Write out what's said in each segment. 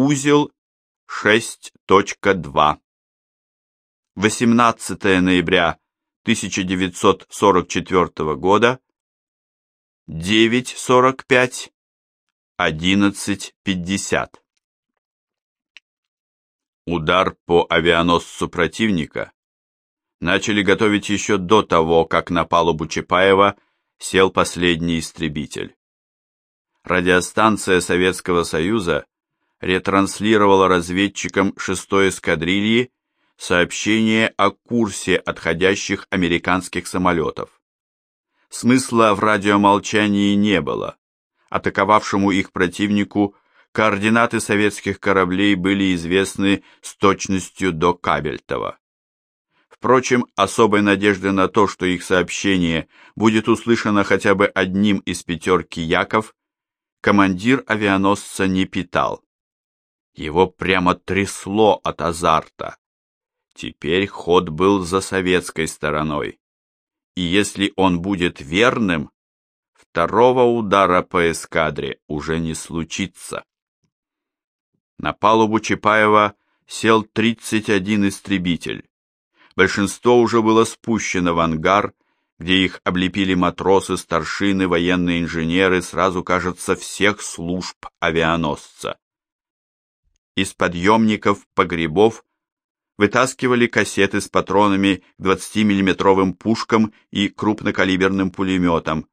узел 6.2. 18 ноября 1944 года 9.45, 11.50. Удар по авианосцу противника начали готовить еще до того, как на палубу Чапаева сел последний истребитель. Радиостанция Советского Союза ретранслировала разведчикам 6-й эскадрильи сообщение о курсе отходящих американских самолетов. Смысла в радиомолчании не было. Атаковавшему их противнику координаты советских кораблей были известны с точностью до Кабельтова. Впрочем, особой надежды на то, что их сообщение будет услышано хотя бы одним из пятерки яков, командир авианосца не питал. Его прямо трясло от азарта. Теперь ход был за советской стороной и если он будет верным, второго удара по эскадре уже не случится. На палубу Чапаева сел 31 истребитель. Большинство уже было спущено в ангар, где их облепили матросы, старшины, военные инженеры, сразу, кажется, всех служб авианосца. Из подъемников, погребов вытаскивали кассеты с патронами к 20-миллиметровым пушкам и крупнокалиберным пулеметам.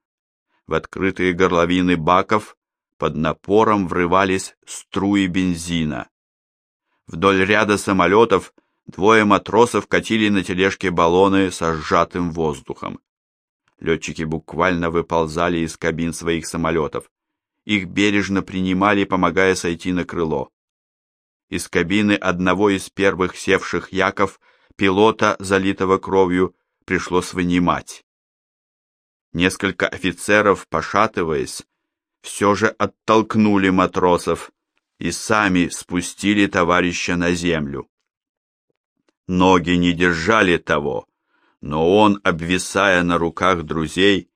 В открытые горловины баков под напором врывались струи бензина. Вдоль ряда самолетов двое матросов катили на тележке баллоны со сжатым воздухом. Летчики буквально выползали из кабин своих самолетов. Их бережно принимали, помогая сойти на крыло. Из кабины одного из первых севших яков пилота, залитого кровью, пришлось вынимать. Несколько офицеров, пошатываясь, все же оттолкнули матросов и сами спустили товарища на землю. Ноги не держали того, но он, обвисая на руках друзей,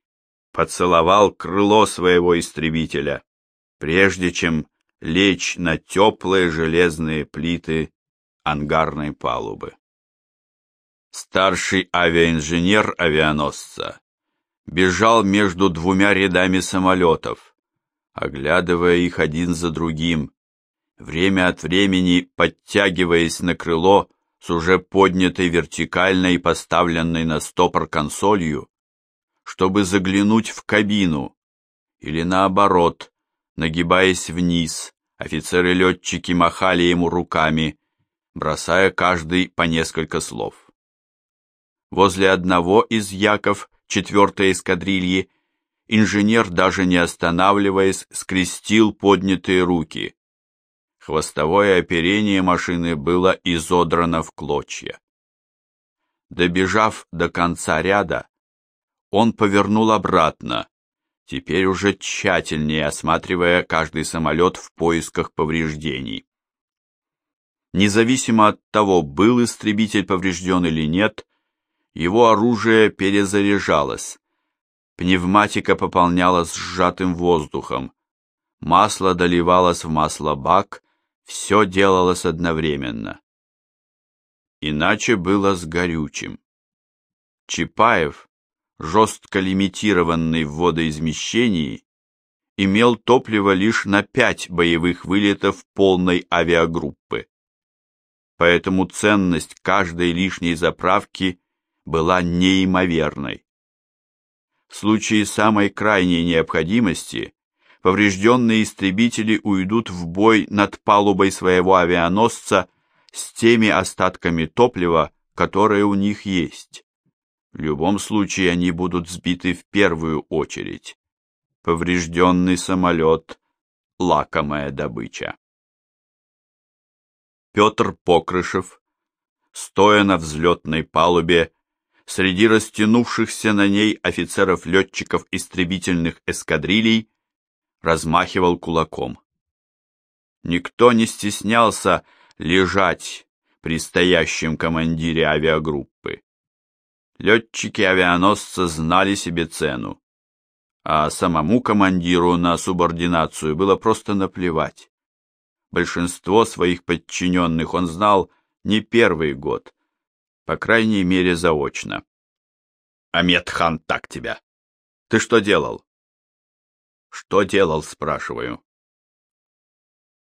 поцеловал крыло своего истребителя, прежде чем лечь на теплые железные плиты ангарной палубы. Старший авиаинженер авианосца бежал между двумя рядами самолетов, оглядывая их один за другим, время от времени подтягиваясь на крыло с уже поднятой вертикально и поставленной на стопор консолью, чтобы заглянуть в кабину, или наоборот, Нагибаясь вниз, офицеры-летчики махали ему руками, бросая каждый по несколько слов. Возле одного из яков четвертой эскадрильи инженер, даже не останавливаясь, скрестил поднятые руки. Хвостовое оперение машины было изодрано в клочья. Добежав до конца ряда, он повернул обратно, теперь уже тщательнее осматривая каждый самолет в поисках повреждений. Независимо от того, был истребитель поврежден или нет, его оружие перезаряжалось. Пневматика пополнялась сжатым воздухом. Масло доливалось в маслобак, все делалось одновременно. Иначе было с горючим. Чапаев, жестко лимитированный в водоизмещении, имел топливо лишь на пять боевых вылетов полной авиагруппы. Поэтому ценность каждой лишней заправки была неимоверной. В случае самой крайней необходимости поврежденные истребители уйдут в бой над палубой своего авианосца с теми остатками топлива, которые у них есть. В любом случае они будут сбиты в первую очередь. Поврежденный самолет – лакомая добыча. Петр Покрышев, стоя на взлетной палубе, среди растянувшихся на ней офицеров-летчиков истребительных эскадрилей, размахивал кулаком. Никто не стеснялся лежать при стоящем командире авиагруппы. Летчики авианосца знали себе цену, а самому командиру на субординацию было просто наплевать. большинство своих подчиненных он знал не первый год, по крайней мере заочно. Амедхан так тебя. Ты что делал? Что делал, спрашиваю.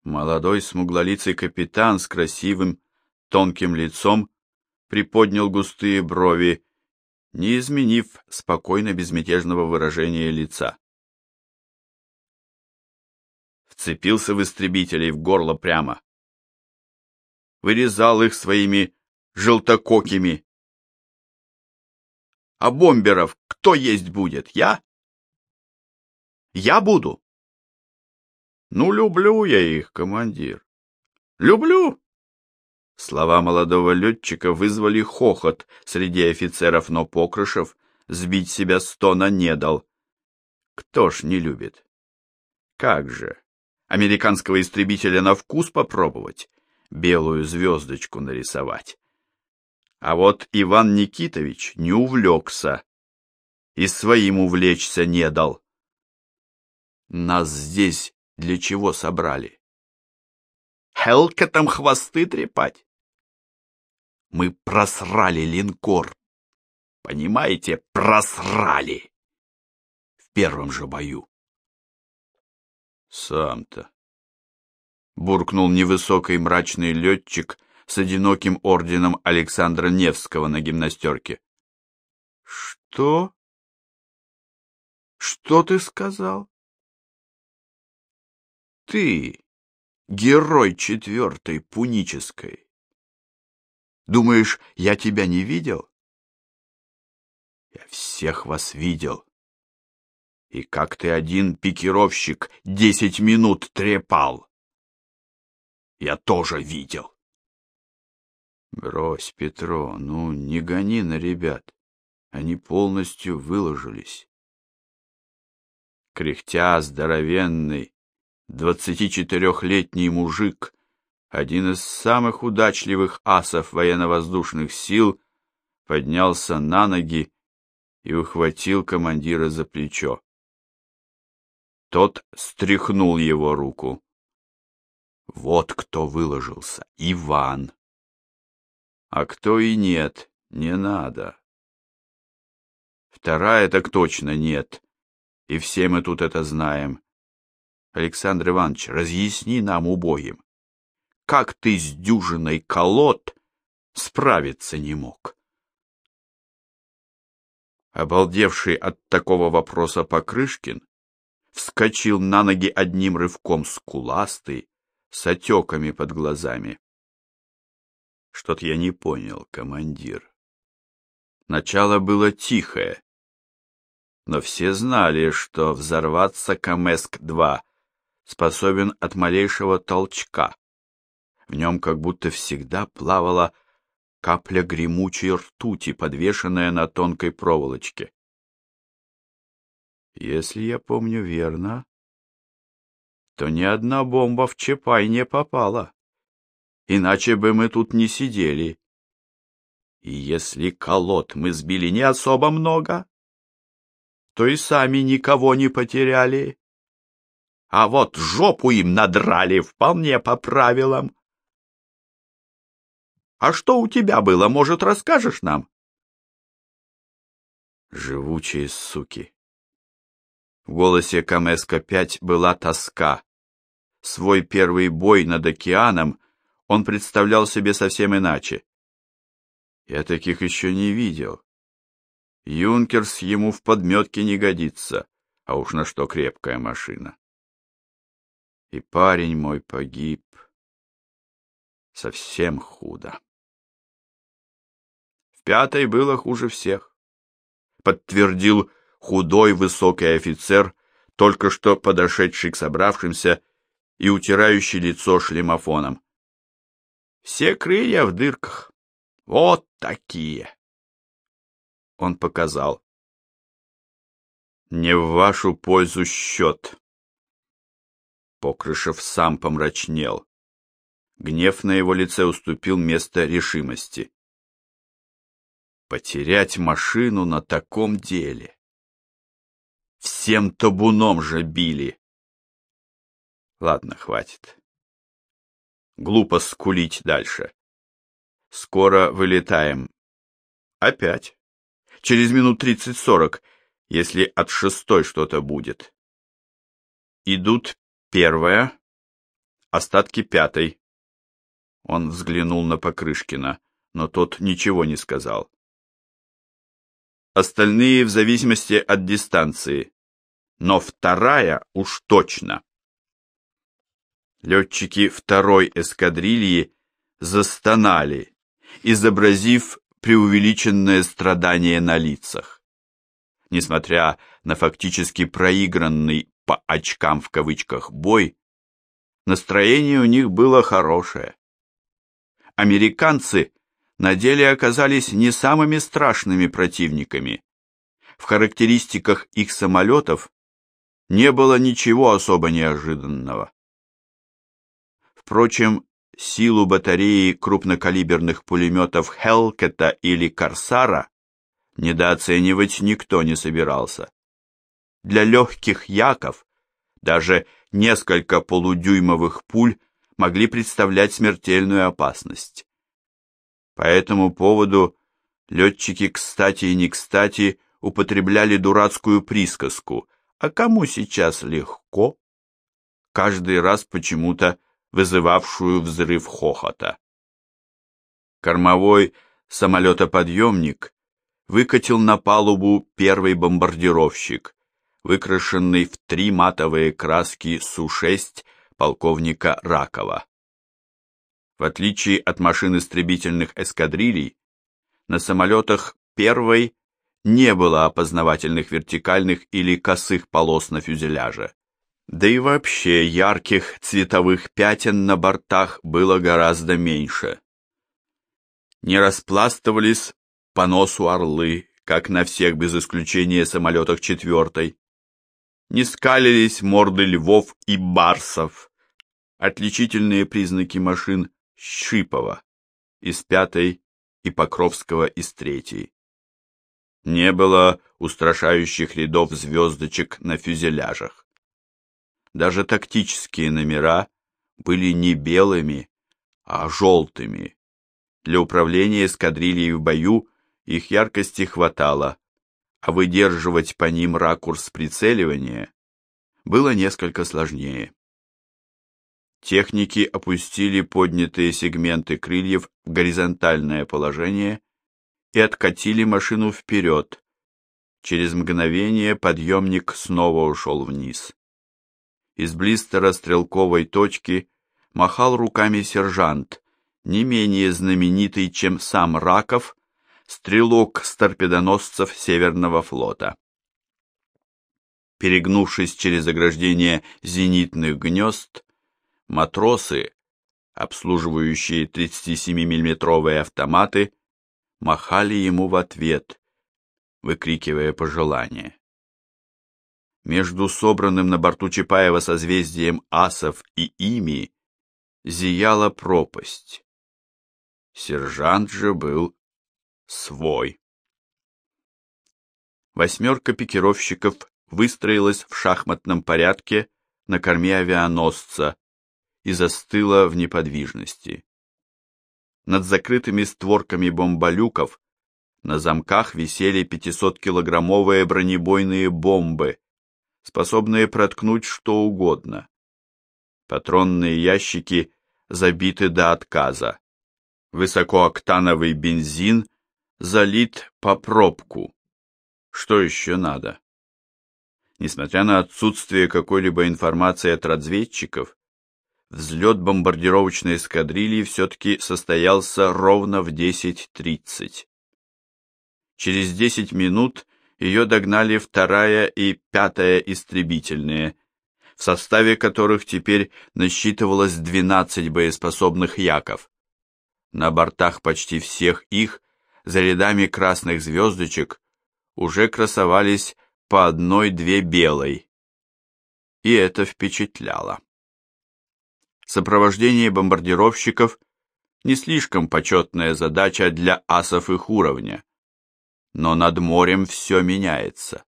Молодой смуглолицый капитан с красивым, тонким лицом приподнял густые брови, не изменив спокойно безмятежного выражения лица. Вцепился в истребителей в горло прямо. Вырезал их своими желтококими. А бомберов кто есть будет, я? Я буду. Ну, люблю я их, командир. Люблю. Слова молодого летчика вызвали хохот среди офицеров, но Покрышев сбить себя с тона не дал. Кто ж не любит? Как же? Американского истребителя на вкус попробовать? Белую звездочку нарисовать? А вот Иван Никитович не увлекся и своим увлечься не дал. Нас здесь для чего собрали? Хелка там хвосты трепать? Мы просрали линкор. Понимаете, просрали. В первом же бою. Сам-то. Буркнул невысокий мрачный летчик с одиноким орденом Александра Невского на гимнастерке. Что? Что ты сказал? Ты, герой четвертой пунической. Думаешь, я тебя не видел? Я всех вас видел. И как ты один пикировщик десять минут трепал. Я тоже видел. Брось, Петро, ну не гони на ребят. Они полностью выложились. Кряхтя здоровенный, двадцатичетырехлетний мужик, один из самых удачливых асов военно-воздушных сил, поднялся на ноги и ухватил командира за плечо. Тот стряхнул его руку. Вот кто выложился, Иван а кто и нет, не надо. Вторая так точно нет, и все мы тут это знаем. Александр Иванович, разъясни нам убогим, как ты с дюжиной колод справиться не мог? Обалдевший от такого вопроса Покрышкин вскочил на ноги одним рывком скуластый, с отеками под глазами. Что-то я не понял, командир. Начало было тихое, но все знали, что взорваться Камеск-2 способен от малейшего толчка. В нем как будто всегда плавала капля гремучей ртути, подвешенная на тонкой проволочке. Если я помню верно, то ни одна бомба в Чапай не попала иначе бы мы тут не сидели. И если колод мы сбили не особо много, то и сами никого не потеряли. А вот жопу им надрали вполне по правилам. А что у тебя было, может, расскажешь нам? Живучие суки. В голосе Камеска-5 была тоска. Свой первый бой над океаном он представлял себе совсем иначе. Я таких еще не видел. Юнкерс ему в подметке не годится, а уж на что крепкая машина. И парень мой погиб. Совсем худо. В пятой было хуже всех, подтвердил худой высокий офицер, только что подошедший к собравшимся и утирающий лицо шлемофоном. Все крылья в дырках. Вот такие. Он показал. Не в вашу пользу счет. Покрышев сам помрачнел. Гнев на его лице уступил место решимости. Потерять машину на таком деле. Всем табуном же били. Ладно, хватит. Глупо скулить дальше. Скоро вылетаем. Опять. Через минут тридцать-сорок, если от шестой что-то будет. Идут первая, остатки пятой. Он взглянул на Покрышкина, но тот ничего не сказал. Остальные в зависимости от дистанции, но вторая уж точно. Летчики второй эскадрильи застонали, изобразив преувеличенное страдание на лицах. Несмотря на фактически проигранный по очкам в кавычках бой, настроение у них было хорошее. Американцы на деле оказались не самыми страшными противниками. В характеристиках их самолетов не было ничего особо неожиданного. Впрочем, силу батареи крупнокалиберных пулеметов Хелкета или Корсара недооценивать никто не собирался. Для легких яков даже несколько полудюймовых пуль могли представлять смертельную опасность. По этому поводу летчики кстати и не кстати употребляли дурацкую присказку «А кому сейчас легко?» каждый раз почему-то вызывавшую взрыв хохота. Кормовой самолетоподъемник выкатил на палубу первый бомбардировщик, выкрашенный в три матовые краски Су-6 полковника Ракова. В отличие от машин истребительных эскадрилей, на самолетах первой не было опознавательных вертикальных или косых полос на фюзеляже. Да и вообще ярких цветовых пятен на бортах было гораздо меньше. Не распластывались по носу орлы, как на всех без исключения самолетах четвертой. Не скалились морды львов и барсов, отличительные признаки машин Шипова из пятой и Покровского из третьей. Не было устрашающих рядов звездочек на фюзеляжах. Даже тактические номера были не белыми, а желтыми. Для управления эскадрильей в бою их яркости хватало, а выдерживать по ним ракурс прицеливания было несколько сложнее. Техники опустили поднятые сегменты крыльев в горизонтальное положение и откатили машину вперед. Через мгновение подъемник снова ушел вниз. Из блистера стрелковой точки махал руками сержант, не менее знаменитый, чем сам Раков, стрелок с торпедоносцев Северного флота. Перегнувшись через ограждение зенитных гнезд, матросы, обслуживающие 37-миллиметровые автоматы, махали ему в ответ, выкрикивая пожелания. Между собранным на борту Чапаева созвездием асов и ими зияла пропасть. Сержант же был свой. Восьмерка пикировщиков выстроилась в шахматном порядке на корме авианосца и застыла в неподвижности. Над закрытыми створками бомболюков на замках висели 500-килограммовые бронебойные бомбы, способные проткнуть что угодно. Патронные ящики забиты до отказа. Высокооктановый бензин залит по пробку. Что еще надо? Несмотря на отсутствие какой-либо информации от разведчиков, взлет бомбардировочной эскадрильи все-таки состоялся ровно в 10.30. Через 10 минут ее догнали вторая и пятая истребительные, в составе которых теперь насчитывалось 12 боеспособных яков. На бортах почти всех их, за рядами красных звездочек, уже красовались по одной-две белой. И это впечатляло. Сопровождение бомбардировщиков – не слишком почетная задача для асов их уровня но над морем все меняется.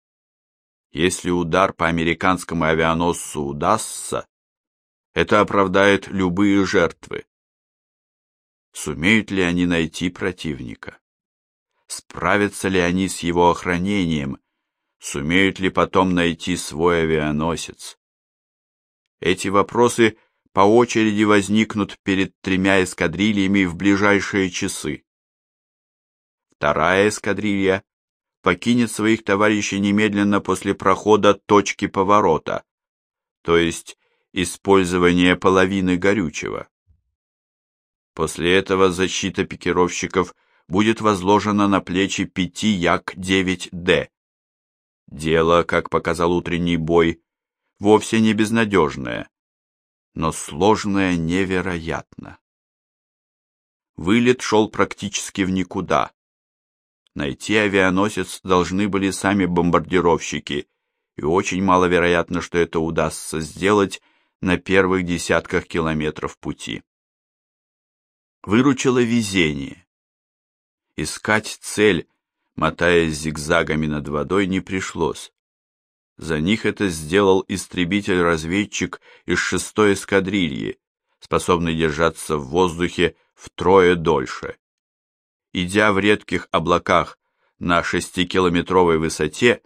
Если удар по американскому авианосцу удастся, это оправдает любые жертвы. Сумеют ли они найти противника? Справятся ли они с его охранением? Сумеют ли потом найти свой авианосец? Эти вопросы по очереди возникнут перед тремя эскадрильями в ближайшие часы. Вторая эскадрилья покинет своих товарищей немедленно после прохода точки поворота, то есть использования половины горючего. После этого защита пикировщиков будет возложена на плечи пяти Як-9Д. Дело, как показал утренний бой, вовсе не безнадежное, но сложное невероятно. Вылет шел практически в никуда. Найти авианосец должны были сами бомбардировщики, и очень маловероятно, что это удастся сделать на первых десятках километров пути. Выручило везение. Искать цель, мотаясь зигзагами над водой, не пришлось. За них это сделал истребитель-разведчик из шестой эскадрильи, способный держаться в воздухе втрое дольше. Идя в редких облаках на шестикилометровой высоте,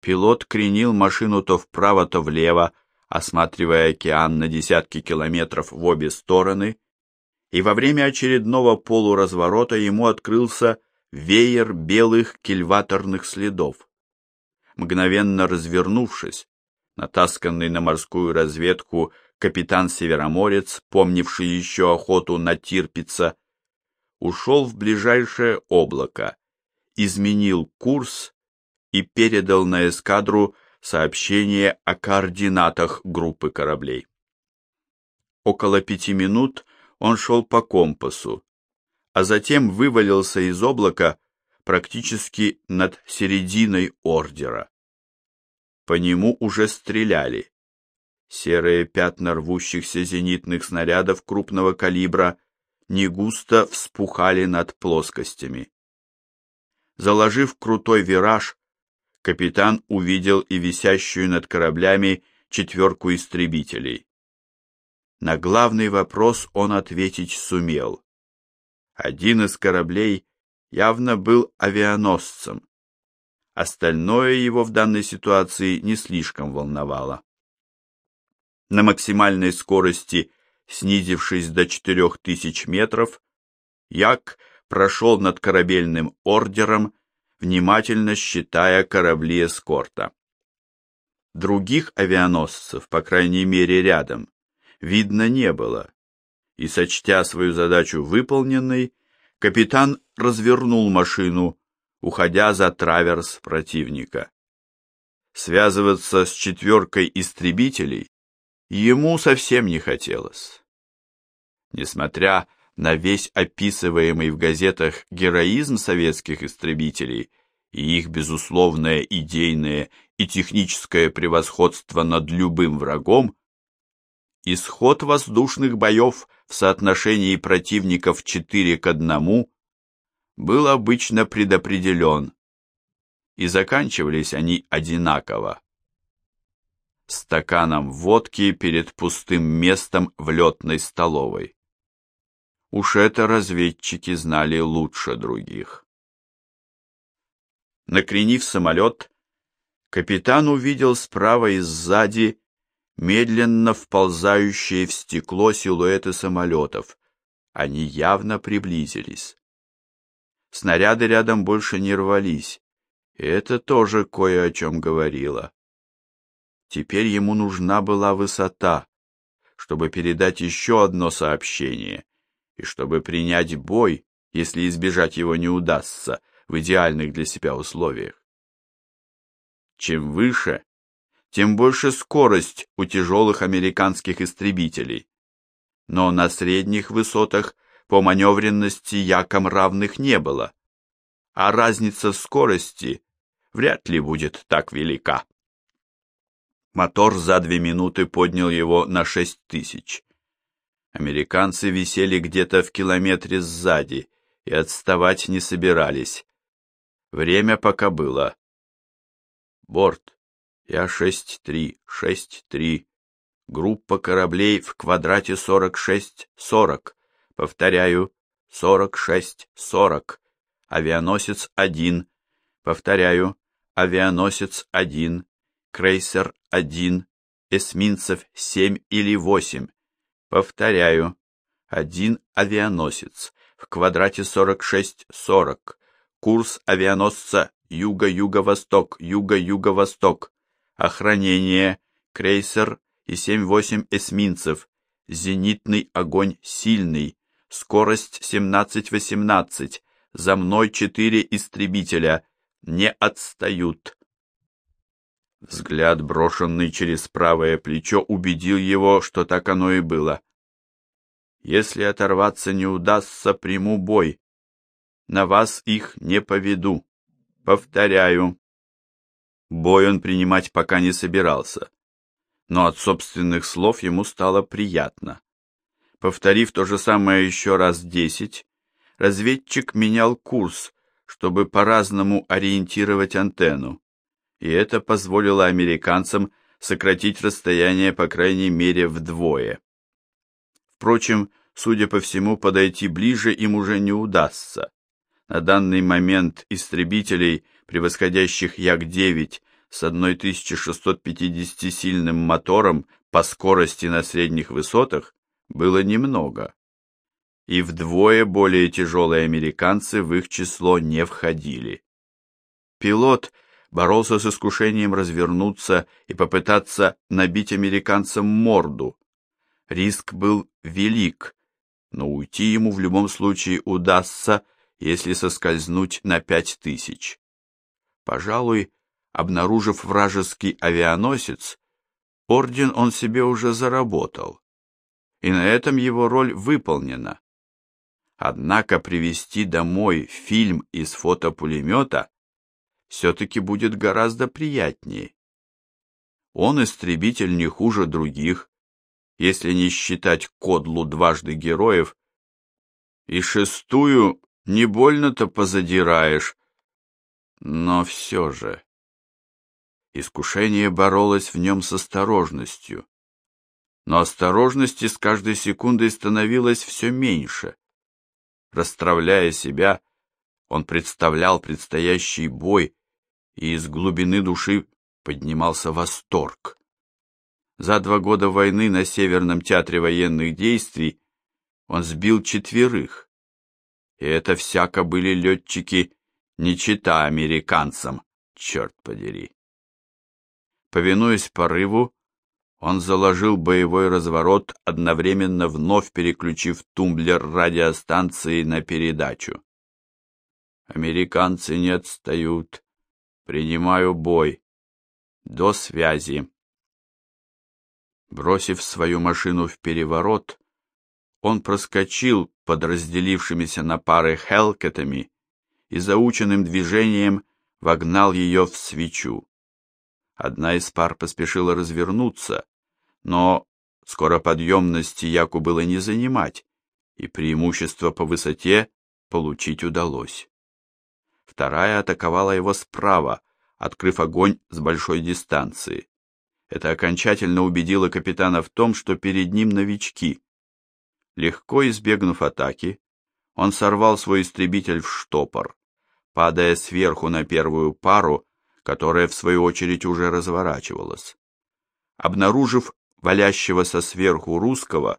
пилот кренил машину то вправо, то влево, осматривая океан на десятки километров в обе стороны, и во время очередного полуразворота ему открылся веер белых кильваторных следов. Мгновенно развернувшись, натасканный на морскую разведку капитан Североморец, помнивший еще охоту на Тирпица, ушел в ближайшее облако, изменил курс и передал на эскадру сообщение о координатах группы кораблей. Около пяти минут он шел по компасу, а затем вывалился из облака практически над серединой ордера. По нему уже стреляли. Серые пятна рвущихся зенитных снарядов крупного калибра не густо вспухали над плоскостями. Заложив крутой вираж, капитан увидел и висящую над кораблями четверку истребителей. На главный вопрос он ответить сумел. Один из кораблей явно был авианосцем. Остальное его в данной ситуации не слишком волновало. На максимальной скорости снизившись до четырех тысяч метров, Як прошел над корабельным ордером, внимательно считая корабли эскорта. Других авианосцев, по крайней мере рядом, видно не было, и, сочтя свою задачу выполненной, капитан развернул машину, уходя за траверс противника. Связываться с четверкой истребителей ему совсем не хотелось. Несмотря на весь описываемый в газетах героизм советских истребителей и их безусловное идейное и техническое превосходство над любым врагом, исход воздушных боев в соотношении противников 4 к 1 был обычно предопределен, и заканчивались они одинаково стаканом водки перед пустым местом в летной столовой. Уж это разведчики знали лучше других. Накренив самолет, капитан увидел справа и сзади медленно вползающие в стекло силуэты самолетов. Они явно приблизились. Снаряды рядом больше не рвались, это тоже кое о чем говорило. Теперь ему нужна была высота, чтобы передать еще одно сообщение, и чтобы принять бой, если избежать его не удастся в идеальных для себя условиях. Чем выше, тем больше скорость у тяжелых американских истребителей. Но на средних высотах по маневренности яком равных не было, а разница в скорости вряд ли будет так велика. Мотор за две минуты поднял его на шесть тысяч. Американцы висели где-то в километре сзади и отставать не собирались. Время пока было. Борт. Я шесть три, шесть три. Группа кораблей в квадрате сорок шесть сорок, Повторяю, сорок шесть сорок. Авианосец один. Повторяю, авианосец один. Крейсер один. Эсминцев семь или восемь. Повторяю, один авианосец. В квадрате сорок шесть сорок. Курс авианосца юго-юго-восток, юго-юго-восток. Охранение, крейсер и 7-8 эсминцев. Зенитный огонь сильный. Скорость 17-18. За мной четыре истребителя. Не отстают. Взгляд, брошенный через правое плечо, убедил его, что так оно и было. Если оторваться не удастся, приму бой. На вас их не поведу. Повторяю. Бой он принимать пока не собирался. Но от собственных слов ему стало приятно. Повторив то же самое еще раз десять, разведчик менял курс, чтобы по-разному ориентировать антенну, и это позволило американцам сократить расстояние по крайней мере вдвое. Впрочем, судя по всему, подойти ближе им уже не удастся. На данный момент истребителей, превосходящих Як-9 с 1650-сильным мотором по скорости на средних высотах, было немного. И вдвое более тяжелые американцы в их число не входили. Пилот боролся с искушением развернуться и попытаться набить американцам морду. Риск был велик, но уйти ему в любом случае удастся, если соскользнуть на пять тысяч. Пожалуй, обнаружив вражеский авианосец, орден он себе уже заработал, и на этом его роль выполнена. Однако привезти домой фильм из фотопулемета все-таки будет гораздо приятнее. Он истребитель не хуже других, если не считать Кодлу дважды героев, и шестую не больно-то позадираешь, но все же. Искушение боролось в нем с осторожностью, но осторожности с каждой секундой становилось все меньше. Расстравляя себя, он представлял предстоящий бой, и из глубины души поднимался восторг. За два года войны на Северном театре военных действий он сбил четверых, и это всяко были летчики не чита американцам, черт подери. Повинуясь порыву, он заложил боевой разворот, одновременно вновь переключив тумблер радиостанции на передачу. Американцы не отстают. Принимаю бой. До связи. Бросив свою машину в переворот, он проскочил под разделившимися на пары хелкетами и заученным движением вогнал ее в свечу. Одна из пар поспешила развернуться, но скороподъемности Яку было не занимать, и преимущество по высоте получить удалось. Вторая атаковала его справа, открыв огонь с большой дистанции. Это окончательно убедило капитана в том, что перед ним новички. Легко избегнув атаки, он сорвал свой истребитель в штопор, падая сверху на первую пару, которая в свою очередь уже разворачивалась. Обнаружив валящегося сверху русского,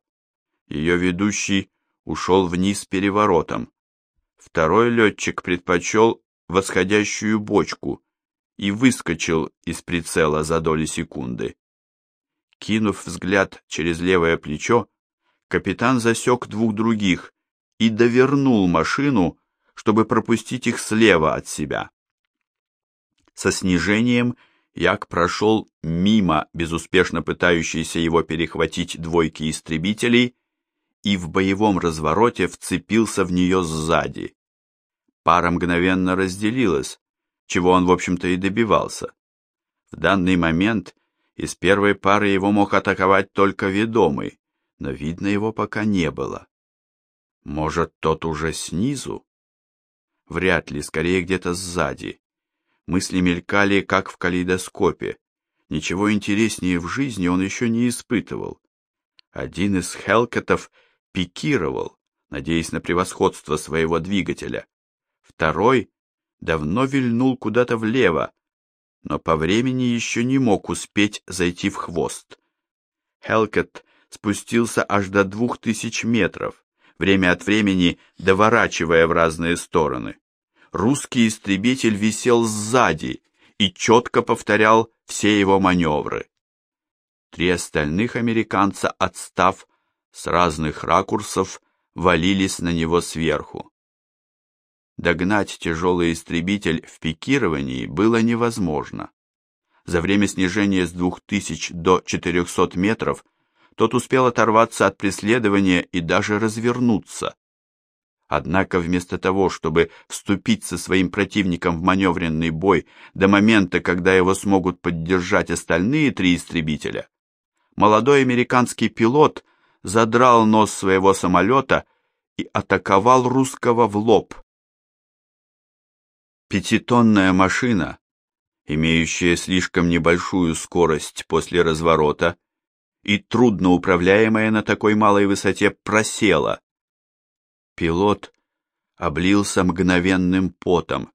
ее ведущий ушел вниз переворотом. Второй летчик предпочел восходящую бочку и выскочил из прицела за доли секунды. Кинув взгляд через левое плечо, капитан засек двух других и довернул машину, чтобы пропустить их слева от себя. Со снижением Як прошел мимо безуспешно пытающейся его перехватить двойки истребителей и в боевом развороте вцепился в нее сзади. Пара мгновенно разделилась, чего он, в общем-то, и добивался. В данный момент из первой пары его мог атаковать только ведомый, но видно его пока не было. Может, тот уже снизу? Вряд ли, скорее где-то сзади. Мысли мелькали, как в калейдоскопе. Ничего интереснее в жизни он еще не испытывал. Один из Хелкетов пикировал, надеясь на превосходство своего двигателя. Второй давно вильнул куда-то влево, но по времени еще не мог успеть зайти в хвост. Хелкет спустился аж до двух тысяч метров, время от времени доворачивая в разные стороны. Русский истребитель висел сзади и четко повторял все его маневры. Три остальных американца, отстав с разных ракурсов, валились на него сверху. Догнать тяжелый истребитель в пикировании было невозможно. За время снижения с 2000 до 400 метров тот успел оторваться от преследования и даже развернуться. Однако вместо того, чтобы вступить со своим противником в маневренный бой до момента, когда его смогут поддержать остальные три истребителя, молодой американский пилот задрал нос своего самолета и атаковал русского в лоб. Пятитонная машина, имеющая слишком небольшую скорость после разворота и трудноуправляемая на такой малой высоте, просела. Пилот облился мгновенным потом.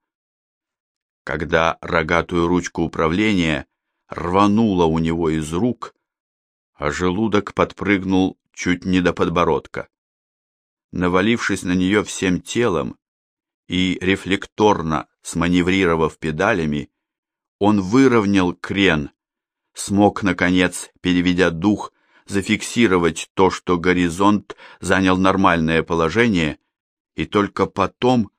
Когда рогатую ручку управления рвануло у него из рук, а желудок подпрыгнул чуть не до подбородка. Навалившись на нее всем телом и рефлекторно сманеврировав педалями, он выровнял крен, смог, наконец, переведя дух, зафиксировать то, что горизонт занял нормальное положение, и только потом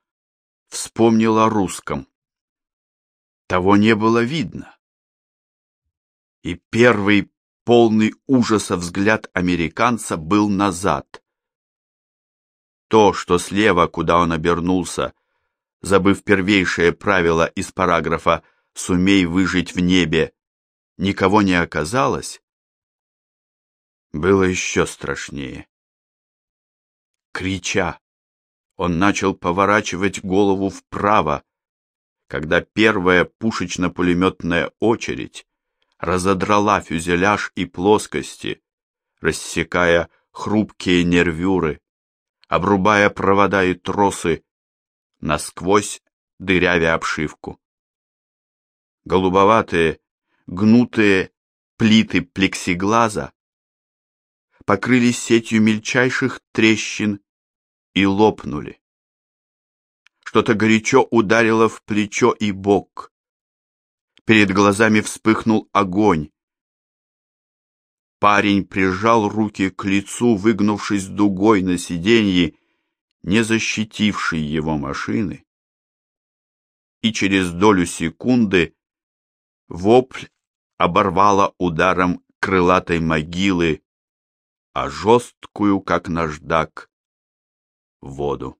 вспомнил о русском. Того не было видно. И первый полный ужаса взгляд американца был назад. То, что слева, куда он обернулся, забыв первейшее правило из параграфа «Сумей выжить в небе», никого не оказалось, было еще страшнее. Крича, он начал поворачивать голову вправо, когда первая пушечно-пулеметная очередь разодрала фюзеляж и плоскости, рассекая хрупкие нервюры, обрубая провода и тросы, насквозь дырявя обшивку. Голубоватые, гнутые плиты плексиглаза покрылись сетью мельчайших трещин и лопнули. Что-то горячо ударило в плечо и бок. Перед глазами вспыхнул огонь. Парень прижал руки к лицу, выгнувшись дугой на сиденье, не защитившей его машины. И через долю секунды вопль оборвало ударом крылатой могилы, а жесткую, как наждак, воду.